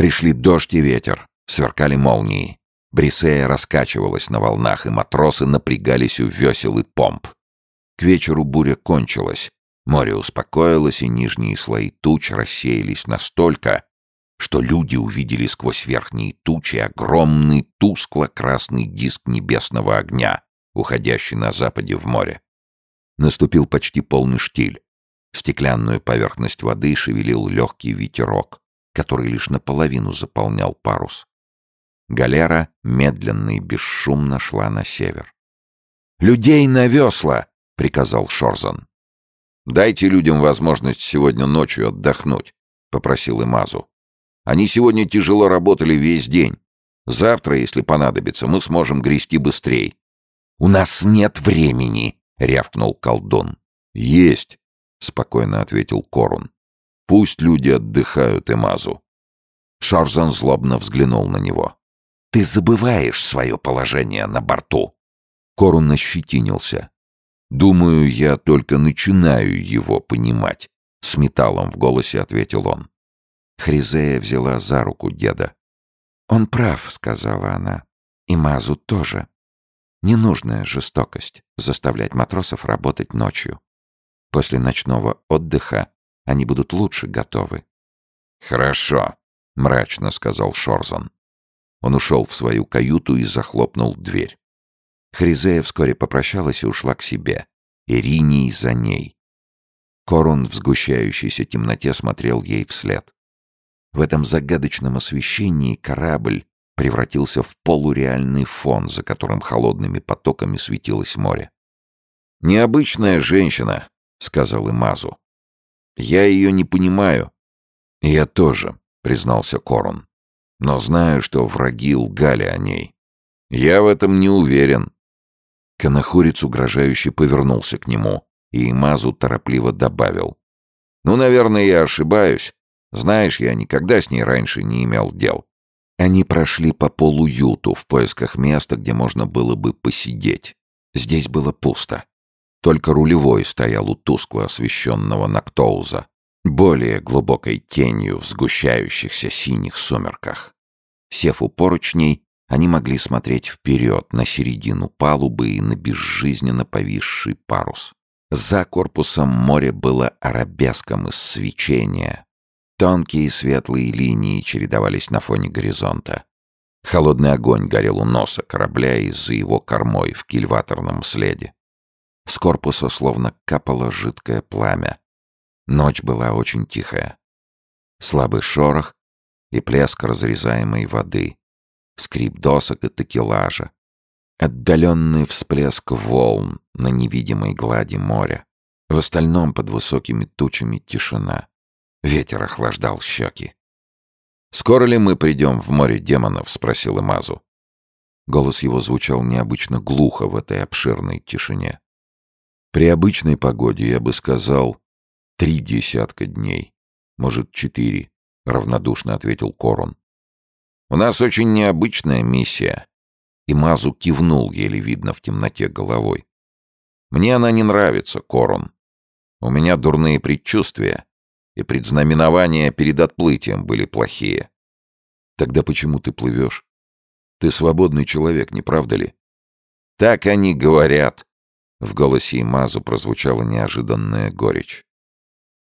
Пришли дождь и ветер, сверкали молнии. Брисея раскачивалась на волнах, и матросы напрягались у весел и помп. К вечеру буря кончилась. Море успокоилось, и нижние слои туч рассеялись настолько, что люди увидели сквозь верхние тучи огромный тускло-красный диск небесного огня, уходящий на западе в море. Наступил почти полный штиль. Стеклянную поверхность воды шевелил легкий ветерок, который лишь наполовину заполнял парус. Галера медленно и бесшумно шла на север. «Людей на весла!» — приказал Шорзан. «Дайте людям возможность сегодня ночью отдохнуть», — попросил Имазу. «Они сегодня тяжело работали весь день. Завтра, если понадобится, мы сможем грести быстрее». «У нас нет времени», — рявкнул колдун. «Есть», — спокойно ответил Корун. «Пусть люди отдыхают, Имазу». Шорзан злобно взглянул на него. «Ты забываешь свое положение на борту». Корун ощетинился. «Думаю, я только начинаю его понимать», — с металлом в голосе ответил он. Хризея взяла за руку деда. «Он прав», — сказала она. «И Мазу тоже. Ненужная жестокость — заставлять матросов работать ночью. После ночного отдыха они будут лучше готовы». «Хорошо», — мрачно сказал Шорзан. Он ушел в свою каюту и захлопнул дверь. Хризея вскоре попрощалась и ушла к себе. Ириней за ней. Корун в сгущающейся темноте смотрел ей вслед. В этом загадочном освещении корабль превратился в полуреальный фон, за которым холодными потоками светилось море. «Необычная женщина», — сказал Имазу. «Я ее не понимаю». «Я тоже», — признался Корун. «Но знаю, что враги лгали о ней. Я в этом не уверен». Канахорец угрожающе повернулся к нему, и Имазу торопливо добавил. «Ну, наверное, я ошибаюсь. Знаешь, я никогда с ней раньше не имел дел». Они прошли по полу юту в поисках места, где можно было бы посидеть. Здесь было пусто. Только рулевой стоял у тускло освещенного Нактоуза, более глубокой тенью в сгущающихся синих сумерках. Сев у поручней, они могли смотреть вперед, на середину палубы и на безжизненно повисший парус. За корпусом море было арабеском из свечения. Тонкие светлые линии чередовались на фоне горизонта. Холодный огонь горел у носа корабля из-за его кормой в кильваторном следе. С корпуса словно капало жидкое пламя. Ночь была очень тихая. Слабый шорох и плеск разрезаемой воды скрип досок и такелажа, отдаленный всплеск волн на невидимой глади моря. В остальном под высокими тучами тишина. Ветер охлаждал щеки. «Скоро ли мы придем в море демонов?» — спросил Имазу. Голос его звучал необычно глухо в этой обширной тишине. «При обычной погоде, я бы сказал, три десятка дней. Может, четыре», — равнодушно ответил Корон. У нас очень необычная миссия». И Мазу кивнул, еле видно в темноте головой. «Мне она не нравится, Корун. У меня дурные предчувствия, и предзнаменования перед отплытием были плохие». «Тогда почему ты плывешь? Ты свободный человек, не правда ли?» «Так они говорят», — в голосе Имазу прозвучала неожиданная горечь.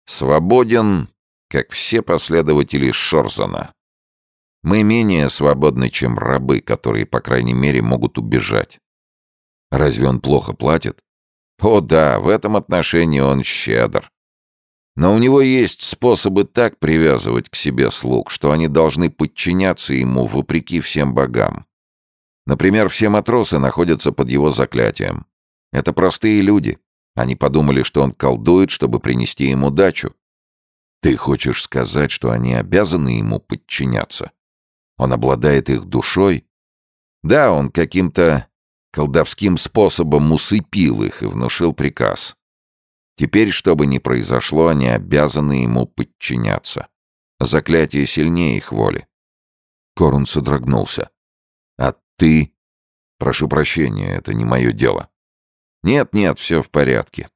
«Свободен, как все последователи Шорзана. Мы менее свободны, чем рабы, которые, по крайней мере, могут убежать. Разве он плохо платит? О да, в этом отношении он щедр. Но у него есть способы так привязывать к себе слуг, что они должны подчиняться ему вопреки всем богам. Например, все матросы находятся под его заклятием. Это простые люди. Они подумали, что он колдует, чтобы принести им удачу. Ты хочешь сказать, что они обязаны ему подчиняться? Он обладает их душой? Да, он каким-то колдовским способом усыпил их и внушил приказ. Теперь, что бы ни произошло, они обязаны ему подчиняться. Заклятие сильнее их воли. Корун содрогнулся. А ты? Прошу прощения, это не мое дело. Нет-нет, все в порядке.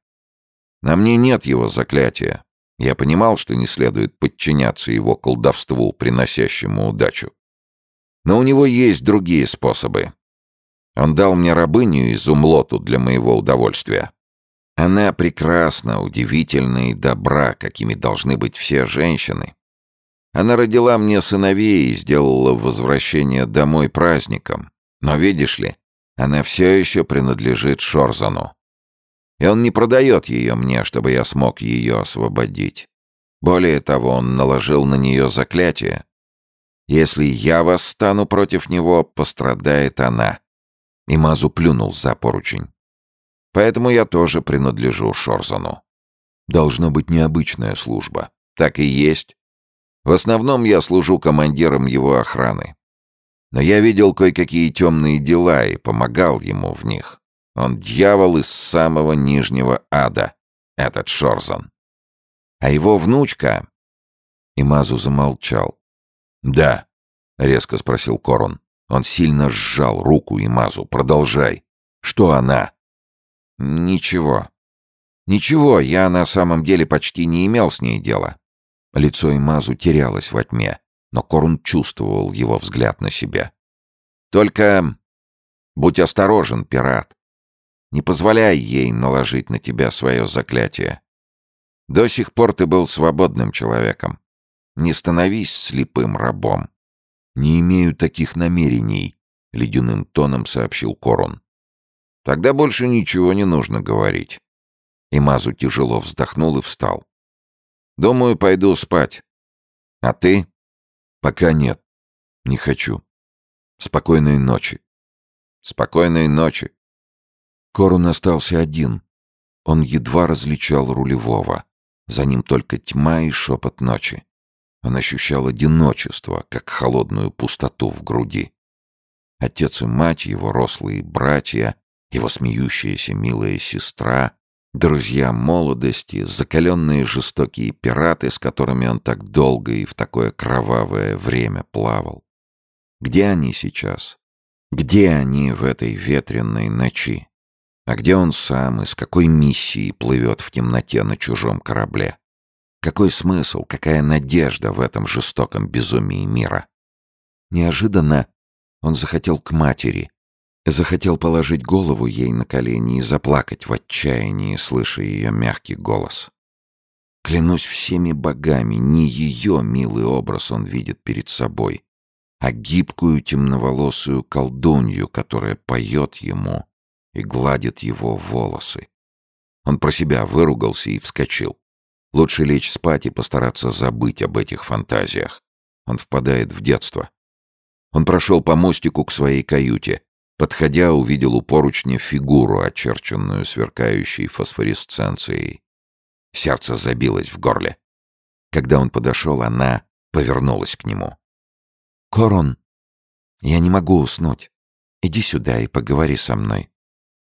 На мне нет его заклятия. Я понимал, что не следует подчиняться его колдовству, приносящему удачу. Но у него есть другие способы. Он дал мне рабыню из умлоту для моего удовольствия. Она прекрасна, удивительна и добра, какими должны быть все женщины. Она родила мне сыновей и сделала возвращение домой праздником. Но видишь ли, она все еще принадлежит Шорзану. И он не продает ее мне, чтобы я смог ее освободить. Более того, он наложил на нее заклятие. Если я восстану против него, пострадает она. И Мазу плюнул за поручень. Поэтому я тоже принадлежу Шорзану. Должно быть необычная служба. Так и есть. В основном я служу командиром его охраны. Но я видел кое-какие темные дела и помогал ему в них. Он дьявол из самого нижнего ада, этот Шорзан. А его внучка... Имазу замолчал. «Да», — резко спросил Корон. Он сильно сжал руку Имазу. «Продолжай. Что она?» «Ничего. Ничего, я на самом деле почти не имел с ней дела». Лицо Имазу терялось во тьме, но Корун чувствовал его взгляд на себя. «Только будь осторожен, пират. Не позволяй ей наложить на тебя свое заклятие. До сих пор ты был свободным человеком. Не становись слепым рабом. Не имею таких намерений, — ледяным тоном сообщил Корун. Тогда больше ничего не нужно говорить. Имазу тяжело вздохнул и встал. Думаю, пойду спать. А ты? Пока нет. Не хочу. Спокойной ночи. Спокойной ночи. Корун остался один. Он едва различал рулевого. За ним только тьма и шепот ночи. Он ощущал одиночество, как холодную пустоту в груди. Отец и мать, его рослые братья, его смеющаяся милая сестра, друзья молодости, закаленные жестокие пираты, с которыми он так долго и в такое кровавое время плавал. Где они сейчас? Где они в этой ветренной ночи? А где он сам и с какой миссией плывет в темноте на чужом корабле? Какой смысл, какая надежда в этом жестоком безумии мира? Неожиданно он захотел к матери, захотел положить голову ей на колени и заплакать в отчаянии, слыша ее мягкий голос. Клянусь всеми богами, не ее милый образ он видит перед собой, а гибкую темноволосую колдунью, которая поет ему — и гладит его волосы. Он про себя выругался и вскочил. Лучше лечь спать и постараться забыть об этих фантазиях. Он впадает в детство. Он прошел по мостику к своей каюте. Подходя, увидел у поручня фигуру, очерченную сверкающей фосфоресценцией. Сердце забилось в горле. Когда он подошел, она повернулась к нему. «Корон, я не могу уснуть. Иди сюда и поговори со мной.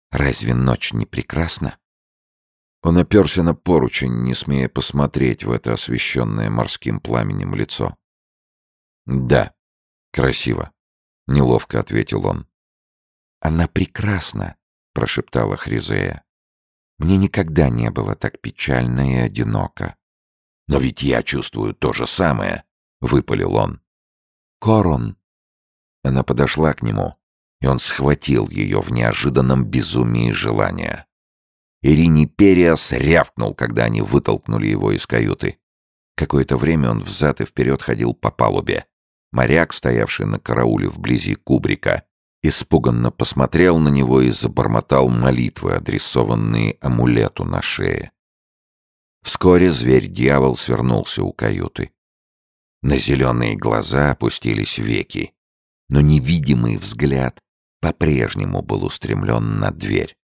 Разве ночь не прекрасна? Он оперся на поручень, не смея посмотреть в это освещенное морским пламенем лицо. «Да, красиво», — неловко ответил он. «Она прекрасна», — прошептала Хризея. «Мне никогда не было так печально и одиноко». «Но ведь я чувствую то же самое», — выпалил он. «Корон». Она подошла к нему, и он схватил ее в неожиданном безумии желания. Ирини Периас рявкнул, когда они вытолкнули его из каюты. Какое-то время он взад и вперед ходил по палубе. Моряк, стоявший на карауле вблизи кубрика, испуганно посмотрел на него и забормотал молитвы, адресованные амулету на шее. Вскоре зверь-дьявол свернулся у каюты. На зеленые глаза опустились веки, но невидимый взгляд по-прежнему был устремлен на дверь.